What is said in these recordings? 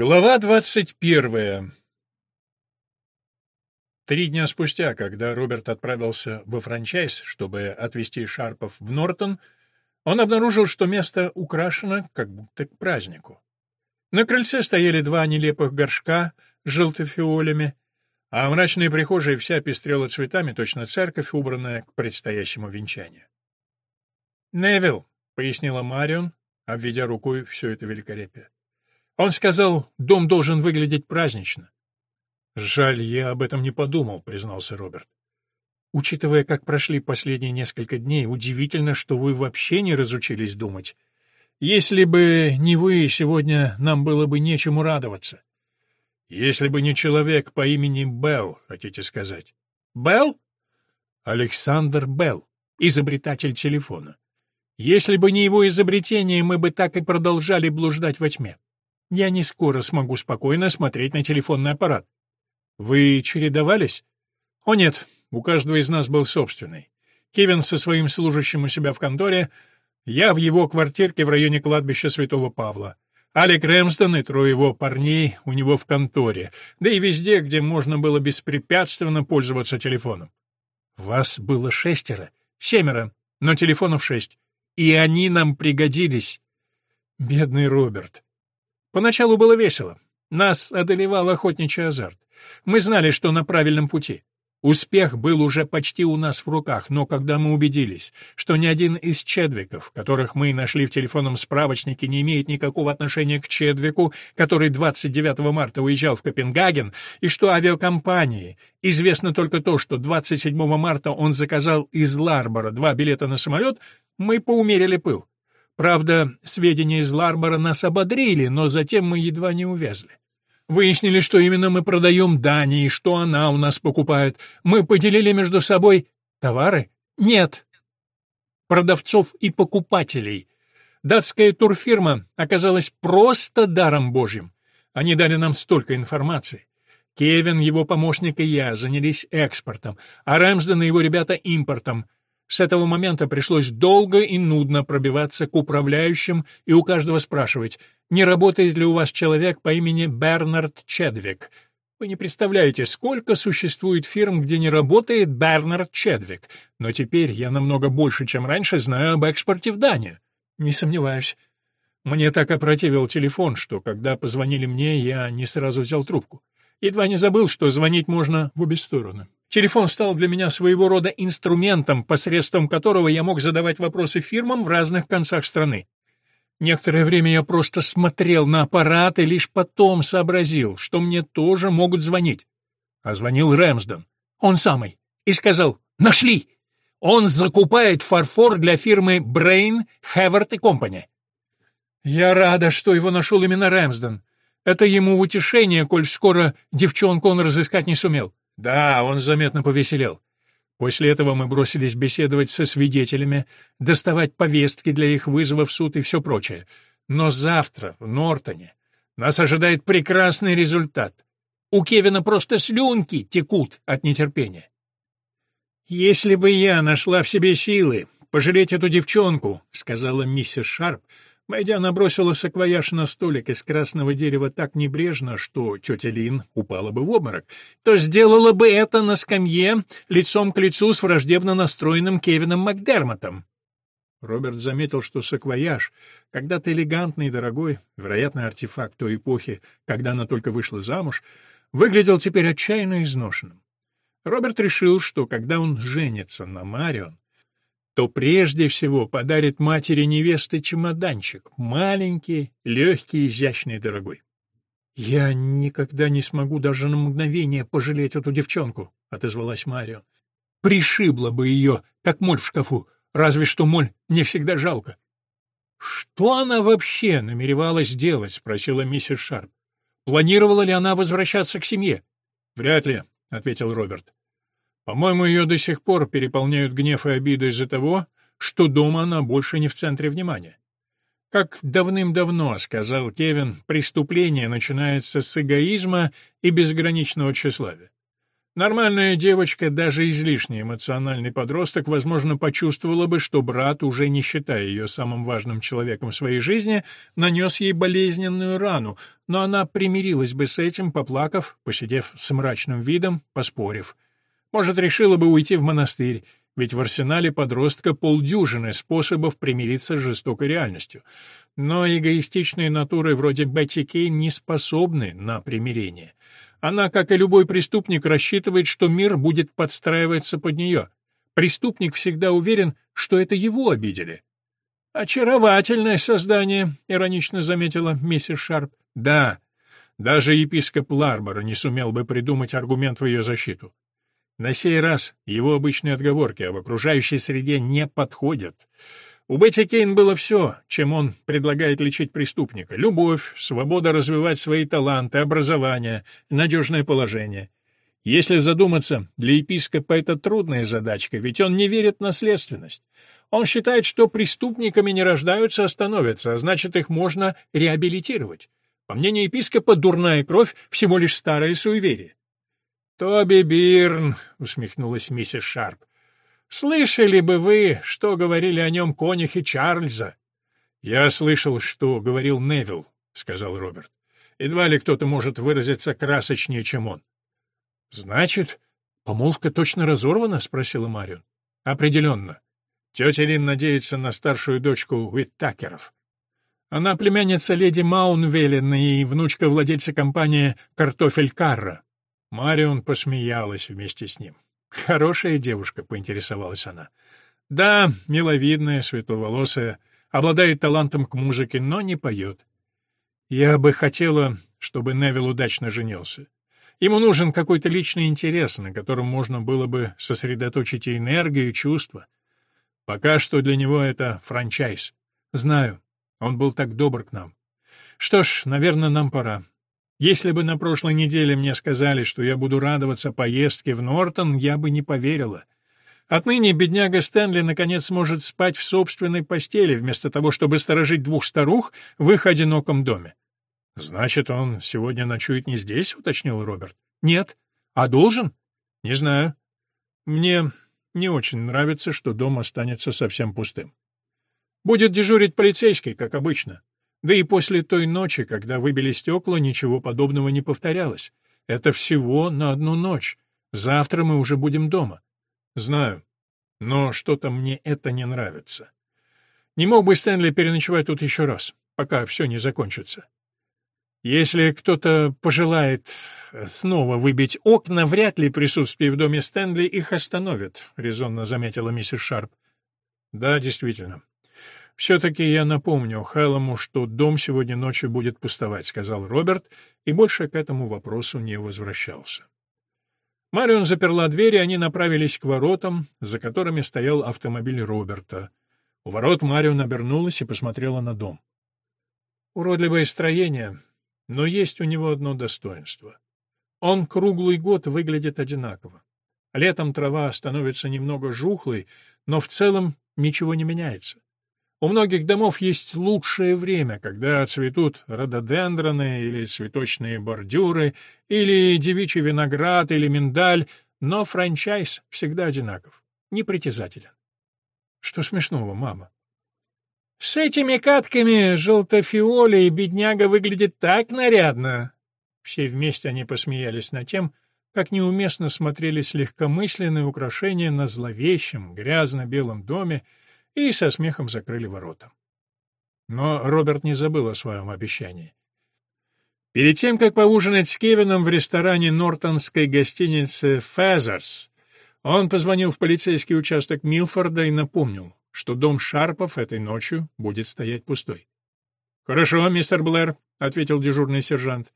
Глава двадцать первая. Три дня спустя, когда Роберт отправился во франчайз, чтобы отвезти Шарпов в Нортон, он обнаружил, что место украшено как будто к празднику. На крыльце стояли два нелепых горшка с желтофиолями, а мрачная прихожая вся пестрела цветами, точно церковь, убранная к предстоящему венчанию. «Невилл», — пояснила Марион, обведя рукой все это великолепие. Он сказал, дом должен выглядеть празднично. «Жаль, я об этом не подумал», — признался Роберт. «Учитывая, как прошли последние несколько дней, удивительно, что вы вообще не разучились думать. Если бы не вы, сегодня нам было бы нечему радоваться. Если бы не человек по имени Белл, хотите сказать. Белл? Александр Белл, изобретатель телефона. Если бы не его изобретение, мы бы так и продолжали блуждать во тьме я не скоро смогу спокойно смотреть на телефонный аппарат. Вы чередовались? О нет, у каждого из нас был собственный. Кевин со своим служащим у себя в конторе, я в его квартирке в районе кладбища Святого Павла. Алек Рэмсден и трое его парней у него в конторе, да и везде, где можно было беспрепятственно пользоваться телефоном. Вас было шестеро, семеро, но телефонов шесть. И они нам пригодились. Бедный Роберт. Поначалу было весело. Нас одолевал охотничий азарт. Мы знали, что на правильном пути. Успех был уже почти у нас в руках, но когда мы убедились, что ни один из Чедвиков, которых мы нашли в телефонном справочнике, не имеет никакого отношения к Чедвику, который 29 марта уезжал в Копенгаген, и что авиакомпании известно только то, что 27 марта он заказал из Ларбора два билета на самолет, мы поумерили пыл. Правда, сведения из Ларбора нас ободрили, но затем мы едва не увязли. Выяснили, что именно мы продаем Дании, что она у нас покупает. Мы поделили между собой товары? Нет. Продавцов и покупателей. Датская турфирма оказалась просто даром божьим. Они дали нам столько информации. Кевин, его помощник и я занялись экспортом, а Рэмсден и его ребята — импортом — с этого момента пришлось долго и нудно пробиваться к управляющим и у каждого спрашивать, не работает ли у вас человек по имени Бернард Чедвик. Вы не представляете, сколько существует фирм, где не работает Бернард Чедвик. Но теперь я намного больше, чем раньше, знаю об экспорте в Данию. Не сомневаюсь. Мне так опротивил телефон, что, когда позвонили мне, я не сразу взял трубку. Едва не забыл, что звонить можно в обе стороны. Телефон стал для меня своего рода инструментом, посредством которого я мог задавать вопросы фирмам в разных концах страны. Некоторое время я просто смотрел на аппарат и лишь потом сообразил, что мне тоже могут звонить. А звонил Рэмсден, он самый, и сказал «Нашли! Он закупает фарфор для фирмы Brain, Хевард и Компани». Я рада, что его нашел именно Рэмсден. Это ему в утешение, коль скоро девчонку он разыскать не сумел. Да, он заметно повеселел. После этого мы бросились беседовать со свидетелями, доставать повестки для их вызова в суд и все прочее. Но завтра в Нортоне нас ожидает прекрасный результат. У Кевина просто слюнки текут от нетерпения. «Если бы я нашла в себе силы пожалеть эту девчонку», — сказала миссис Шарп, — Войдя, набросила саквояж на столик из красного дерева так небрежно, что тетя Лин упала бы в обморок, то сделала бы это на скамье лицом к лицу с враждебно настроенным Кевином Макдермотом. Роберт заметил, что саквояж, когда-то элегантный и дорогой, вероятно, артефакт той эпохи, когда она только вышла замуж, выглядел теперь отчаянно изношенным. Роберт решил, что когда он женится на Марион, то прежде всего подарит матери невесты чемоданчик, маленький, легкий, изящный, дорогой. «Я никогда не смогу даже на мгновение пожалеть эту девчонку», — отозвалась Марио. «Пришибла бы ее, как моль в шкафу, разве что моль не всегда жалко». «Что она вообще намеревалась делать?» — спросила миссис Шарп. «Планировала ли она возвращаться к семье?» «Вряд ли», — ответил Роберт. По-моему, ее до сих пор переполняют гнев и обида из-за того, что дома она больше не в центре внимания. Как давным-давно, сказал Кевин, преступление начинается с эгоизма и безграничного тщеславия. Нормальная девочка, даже излишне эмоциональный подросток, возможно, почувствовала бы, что брат, уже не считая ее самым важным человеком в своей жизни, нанес ей болезненную рану, но она примирилась бы с этим, поплакав, посидев с мрачным видом, поспорив. Может, решила бы уйти в монастырь, ведь в арсенале подростка полдюжины способов примириться с жестокой реальностью. Но эгоистичные натуры вроде Бетти Кейн не способны на примирение. Она, как и любой преступник, рассчитывает, что мир будет подстраиваться под нее. Преступник всегда уверен, что это его обидели. «Очаровательное создание», — иронично заметила миссис Шарп. «Да, даже епископ Ларбора не сумел бы придумать аргумент в ее защиту. На сей раз его обычные отговорки об окружающей среде не подходят. У Бетти Кейн было все, чем он предлагает лечить преступника. Любовь, свобода развивать свои таланты, образование, надежное положение. Если задуматься, для епископа это трудная задачка, ведь он не верит в наследственность. Он считает, что преступниками не рождаются, а становятся, а значит, их можно реабилитировать. По мнению епископа, дурная кровь — всего лишь старое суеверие. «Тоби Бирн», — усмехнулась миссис Шарп, Слышали бы вы, что говорили о нем конюхи Чарльза? — Я слышал, что говорил Невилл, — сказал Роберт. — Едва ли кто-то может выразиться красочнее, чем он. — Значит, помолвка точно разорвана? — спросила Марион. — Определенно. Тетя Лин надеется на старшую дочку Уиттакеров. Она племянница леди Маунвеллен и внучка владельца компании «Картофель Карра». Марион посмеялась вместе с ним. «Хорошая девушка», — поинтересовалась она. «Да, миловидная, светловолосая, обладает талантом к музыке, но не поет. Я бы хотела, чтобы Невил удачно женился. Ему нужен какой-то личный интерес, на котором можно было бы сосредоточить и энергию, и чувства. Пока что для него это франчайз. Знаю, он был так добр к нам. Что ж, наверное, нам пора. Если бы на прошлой неделе мне сказали, что я буду радоваться поездке в Нортон, я бы не поверила. Отныне бедняга Стэнли наконец сможет спать в собственной постели, вместо того, чтобы сторожить двух старух в их одиноком доме. — Значит, он сегодня ночует не здесь? — уточнил Роберт. — Нет. — А должен? — Не знаю. Мне не очень нравится, что дом останется совсем пустым. Будет дежурить полицейский, как обычно. Да и после той ночи, когда выбили стекла, ничего подобного не повторялось. Это всего на одну ночь. Завтра мы уже будем дома. Знаю, но что-то мне это не нравится. Не мог бы Стэнли переночевать тут еще раз, пока все не закончится. Если кто-то пожелает снова выбить окна, вряд ли присутствие в доме Стэнли их остановит, — резонно заметила миссис Шарп. Да, действительно. «Все-таки я напомню Хэллому, что дом сегодня ночью будет пустовать», — сказал Роберт, и больше к этому вопросу не возвращался. Марион заперла дверь, и они направились к воротам, за которыми стоял автомобиль Роберта. У ворот Марион обернулась и посмотрела на дом. Уродливое строение, но есть у него одно достоинство. Он круглый год выглядит одинаково. Летом трава становится немного жухлой, но в целом ничего не меняется. У многих домов есть лучшее время, когда цветут рододендроны или цветочные бордюры, или девичий виноград, или миндаль, но франчайз всегда одинаков, непритязателен. Что смешного, мама? С этими катками желтофиоли бедняга выглядит так нарядно. Все вместе они посмеялись над тем, как неуместно смотрелись легкомысленные украшения на зловещем, грязно-белом доме, и со смехом закрыли ворота. Но Роберт не забыл о своем обещании. Перед тем, как поужинать с Кевином в ресторане нортонской гостиницы «Фезерс», он позвонил в полицейский участок Милфорда и напомнил, что дом Шарпов этой ночью будет стоять пустой. «Хорошо, мистер Блэр», — ответил дежурный сержант.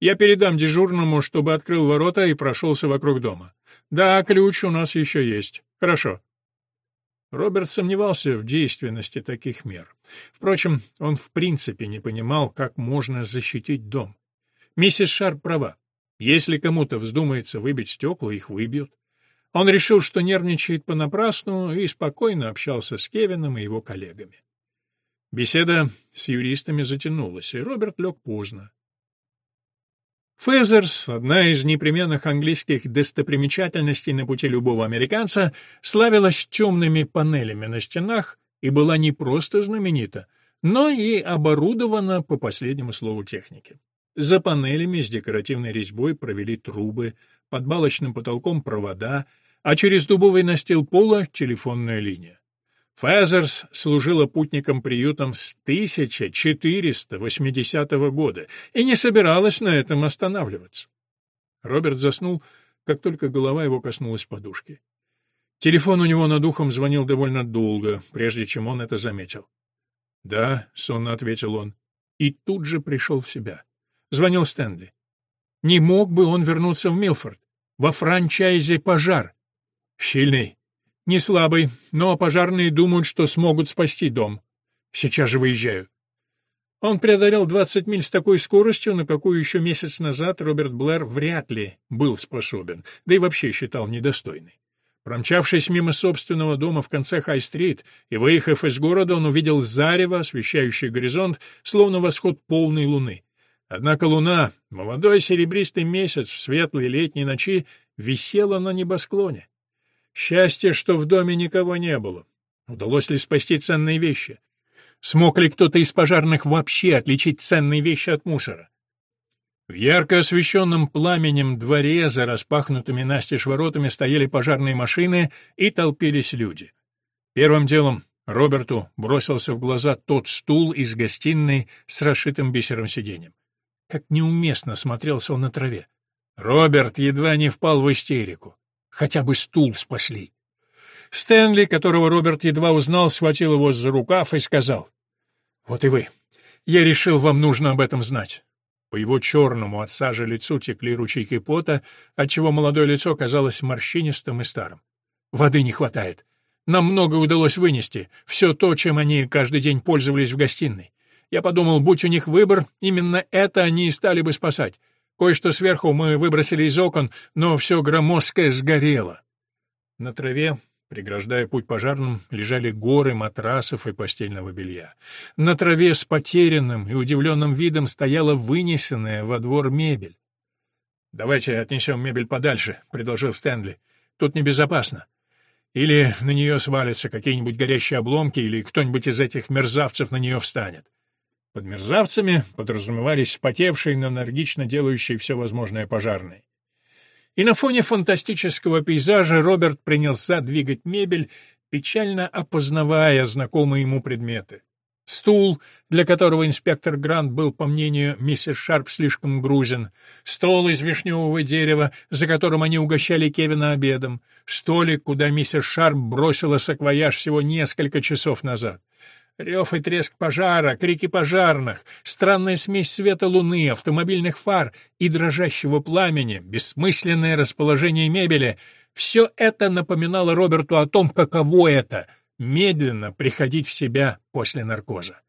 «Я передам дежурному, чтобы открыл ворота и прошелся вокруг дома. Да, ключ у нас еще есть. Хорошо». Роберт сомневался в действенности таких мер. Впрочем, он в принципе не понимал, как можно защитить дом. Миссис Шарп права. Если кому-то вздумается выбить стекла, их выбьют. Он решил, что нервничает понапрасну, и спокойно общался с Кевином и его коллегами. Беседа с юристами затянулась, и Роберт лег поздно. Фезерс, одна из непременных английских достопримечательностей на пути любого американца, славилась темными панелями на стенах и была не просто знаменита, но и оборудована по последнему слову техники. За панелями с декоративной резьбой провели трубы, под балочным потолком провода, а через дубовый настил пола — телефонная линия. Фезерс служила путникам приютом с 1480 года и не собиралась на этом останавливаться. Роберт заснул, как только голова его коснулась подушки. Телефон у него над ухом звонил довольно долго, прежде чем он это заметил. «Да», — сонно ответил он, и тут же пришел в себя. Звонил Стэнли. Не мог бы он вернуться в Милфорд? Во франчайзе «Пожар». «Сильный», не слабый, но пожарные думают, что смогут спасти дом. Сейчас же выезжаю. Он преодолел 20 миль с такой скоростью, на какую еще месяц назад Роберт Блэр вряд ли был способен, да и вообще считал недостойной. Промчавшись мимо собственного дома в конце Хай-стрит и выехав из города, он увидел зарево, освещающее горизонт, словно восход полной луны. Однако луна, молодой серебристый месяц в светлой летней ночи, висела на небосклоне. Счастье, что в доме никого не было. Удалось ли спасти ценные вещи? Смог ли кто-то из пожарных вообще отличить ценные вещи от мусора? В ярко освещенном пламенем дворе за распахнутыми настежь воротами стояли пожарные машины и толпились люди. Первым делом Роберту бросился в глаза тот стул из гостиной с расшитым бисером сиденьем. Как неуместно смотрелся он на траве. Роберт едва не впал в истерику. Хотя бы стул спасли. Стэнли, которого Роберт едва узнал, схватил его за рукав и сказал, «Вот и вы. Я решил, вам нужно об этом знать». По его черному от сажи лицу текли ручейки пота, отчего молодое лицо казалось морщинистым и старым. «Воды не хватает. Нам много удалось вынести, все то, чем они каждый день пользовались в гостиной. Я подумал, будь у них выбор, именно это они и стали бы спасать. Кое-что сверху мы выбросили из окон, но все громоздкое сгорело. На траве, преграждая путь пожарным, лежали горы матрасов и постельного белья. На траве с потерянным и удивленным видом стояла вынесенная во двор мебель. «Давайте отнесем мебель подальше», — предложил Стэнли. «Тут небезопасно. Или на нее свалятся какие-нибудь горящие обломки, или кто-нибудь из этих мерзавцев на нее встанет. Под мерзавцами подразумевались вспотевшие, но энергично делающие все возможное пожарные. И на фоне фантастического пейзажа Роберт принялся двигать мебель, печально опознавая знакомые ему предметы. Стул, для которого инспектор Грант был, по мнению миссис Шарп, слишком грузен, стол из вишневого дерева, за которым они угощали Кевина обедом, столик, куда миссис Шарп бросила саквояж всего несколько часов назад. Рев и треск пожара, крики пожарных, странная смесь света луны, автомобильных фар и дрожащего пламени, бессмысленное расположение мебели — все это напоминало Роберту о том, каково это — медленно приходить в себя после наркоза.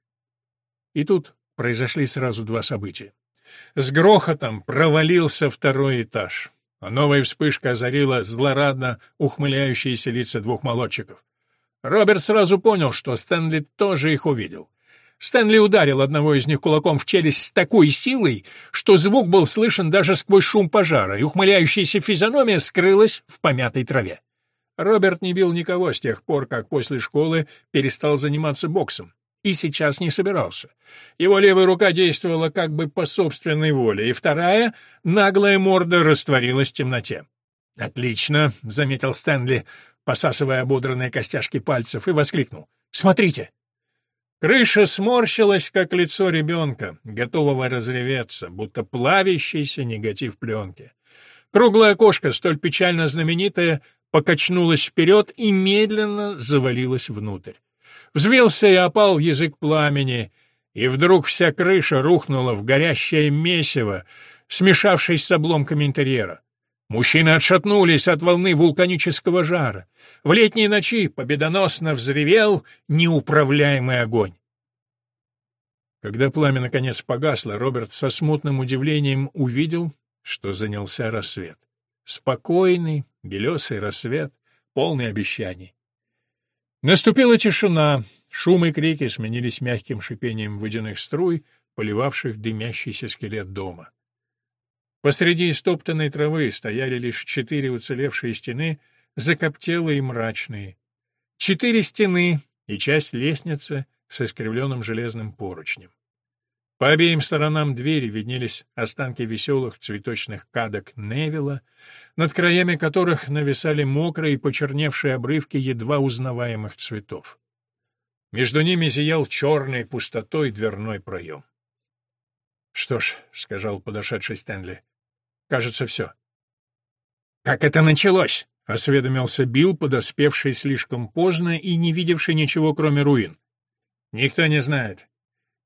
И тут произошли сразу два события. С грохотом провалился второй этаж, а новая вспышка озарила злорадно ухмыляющиеся лица двух молодчиков. Роберт сразу понял, что Стэнли тоже их увидел. Стэнли ударил одного из них кулаком в челюсть с такой силой, что звук был слышен даже сквозь шум пожара, и ухмыляющаяся физиономия скрылась в помятой траве. Роберт не бил никого с тех пор, как после школы перестал заниматься боксом. И сейчас не собирался. Его левая рука действовала как бы по собственной воле, и вторая, наглая морда, растворилась в темноте. «Отлично», — заметил Стэнли, посасывая ободранные костяшки пальцев, и воскликнул. «Смотрите!» Крыша сморщилась, как лицо ребенка, готового разреветься, будто плавящийся негатив пленки. Круглое окошко, столь печально знаменитое, покачнулось вперед и медленно завалилось внутрь. Взвился и опал язык пламени, и вдруг вся крыша рухнула в горящее месиво, смешавшись с обломками интерьера. Мужчины отшатнулись от волны вулканического жара. В летние ночи победоносно взревел неуправляемый огонь. Когда пламя наконец погасло, Роберт со смутным удивлением увидел, что занялся рассвет. Спокойный, белесый рассвет, полный обещаний. Наступила тишина, шум и крики сменились мягким шипением водяных струй, поливавших дымящийся скелет дома. Посреди истоптанной травы стояли лишь четыре уцелевшие стены, закоптелые и мрачные. Четыре стены и часть лестницы с искривленным железным поручнем. По обеим сторонам двери виднелись останки веселых цветочных кадок Невилла, над краями которых нависали мокрые и почерневшие обрывки едва узнаваемых цветов. Между ними зиял черной пустотой дверной проем. — Что ж, — сказал подошедший Стэнли, — кажется, все. — Как это началось? — осведомился Билл, подоспевший слишком поздно и не видевший ничего, кроме руин. — Никто не знает.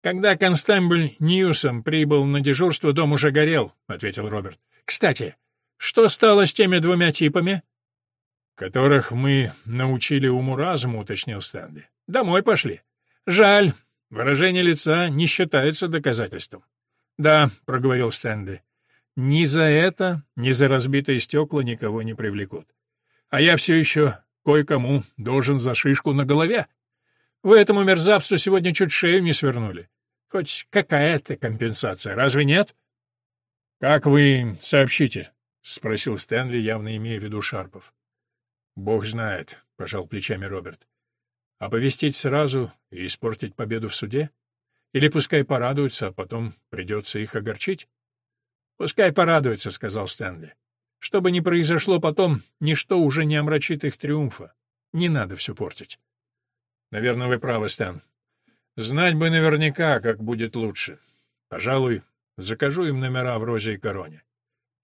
«Когда констебль Ньюсом прибыл на дежурство, дом уже горел», — ответил Роберт. «Кстати, что стало с теми двумя типами?» «Которых мы научили уму-разуму», — уточнил Стэнли. «Домой пошли. Жаль, выражение лица не считается доказательством». «Да», — проговорил Стэнли. «Ни за это, ни за разбитые стекла никого не привлекут. А я все еще кое-кому должен за шишку на голове». Вы этому мерзавцу сегодня чуть шею не свернули. Хоть какая-то компенсация, разве нет? — Как вы сообщите? — спросил Стэнли, явно имея в виду Шарпов. — Бог знает, — пожал плечами Роберт. — Оповестить сразу и испортить победу в суде? Или пускай порадуются, а потом придется их огорчить? — Пускай порадуются, — сказал Стэнли. — Что бы ни произошло потом, ничто уже не омрачит их триумфа. Не надо все портить. Наверное, вы правы, Стэн. Знать бы наверняка, как будет лучше. Пожалуй, закажу им номера в розе и короне.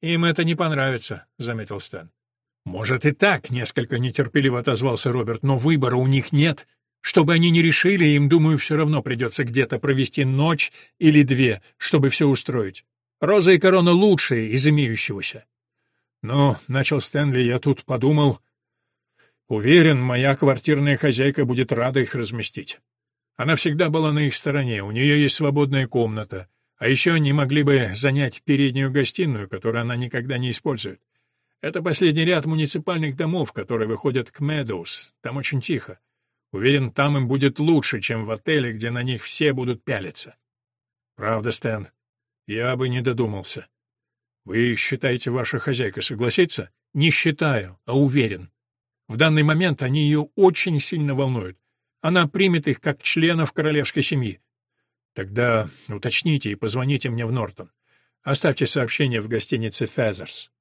Им это не понравится, заметил Стэн. Может и так, несколько нетерпеливо отозвался Роберт, но выбора у них нет. Что бы они ни решили, им, думаю, все равно придется где-то провести ночь или две, чтобы все устроить. Роза и корона лучшие из имеющегося. Но, — начал Стэнли, — я тут подумал, Уверен, моя квартирная хозяйка будет рада их разместить. Она всегда была на их стороне, у нее есть свободная комната, а еще они могли бы занять переднюю гостиную, которую она никогда не использует. Это последний ряд муниципальных домов, которые выходят к Медоуз. Там очень тихо. Уверен, там им будет лучше, чем в отеле, где на них все будут пялиться. Правда, Стэн? Я бы не додумался. Вы считаете, ваша хозяйка согласится? Не считаю, а уверен. В данный момент они ее очень сильно волнуют. Она примет их как членов королевской семьи. Тогда уточните и позвоните мне в Нортон. Оставьте сообщение в гостинице «Фезерс».